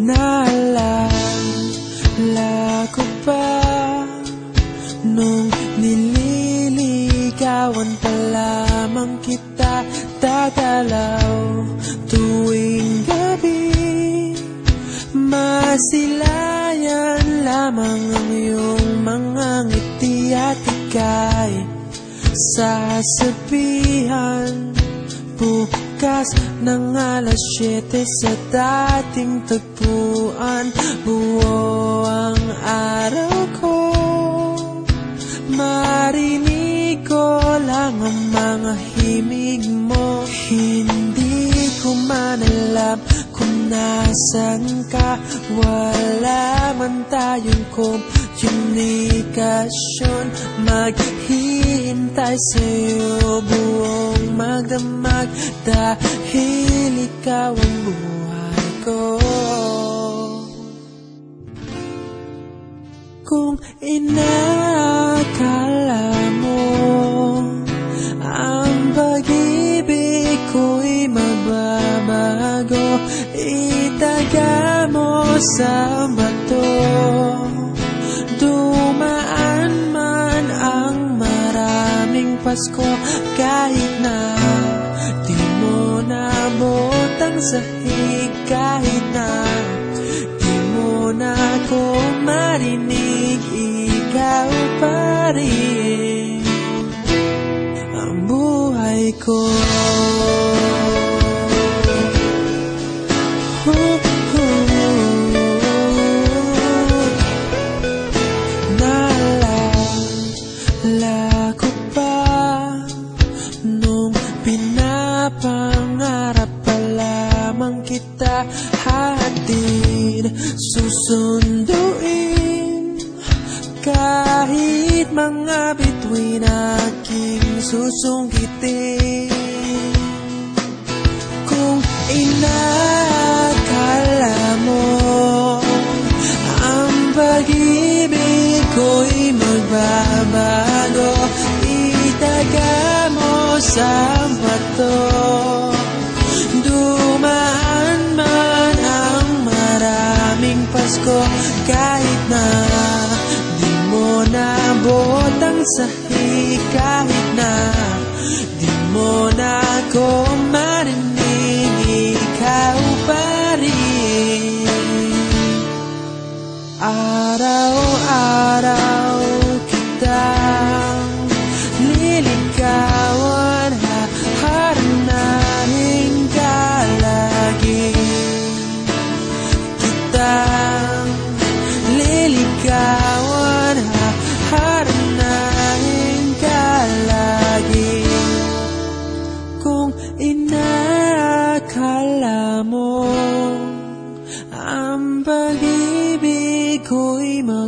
Naalala ko pa Nung nililigawan pa lamang kita Tatalaw tuwing gabi. Masilayan lamang ang iyong mga ngiti at ika'y Sasabihan Bukas ng alas 7 sa dating tagpuan Buo ang araw ko. Marinig ko lang ang mga himig mo. Hindi ko man alam kung nasan ka. Wala man tayong komunikasyon. Maghihintay sa'yo buong magdamag Dahil ikaw ang buhay ko. Kung inakala mo Ang pag-ibig ko'y magbabago Itaga mo sa bato. Dumaan man ang maraming Pasko Kahit na di mo nabot ang sahig Kahit na. Di mo na ako marinig Ikaw pa rin. Ang buhay ko. Naalala ko pa pinapangarap pa lamang kita Hatid. Susunduin Kahit mga bituin aking susungkitin Kung inakala mo Ang pag-ibig ko'y magbabago Itaga mo sa Pasko Kahit na di mo nabot ang sahig Kahit na di mo na ako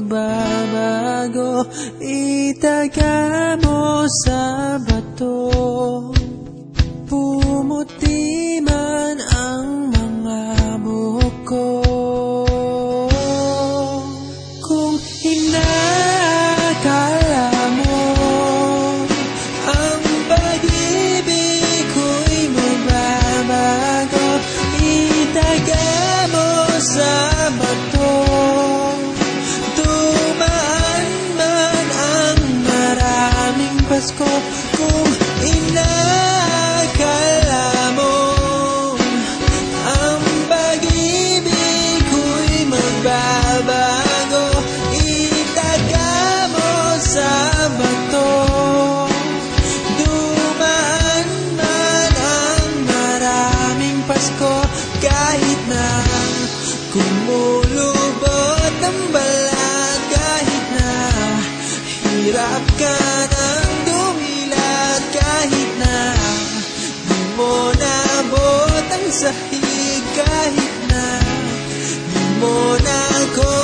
magbabago. Itaga mo sa bato hirap ka ng dumilat Kahit na di mo nabot ang sahig Kahit na di mo na ako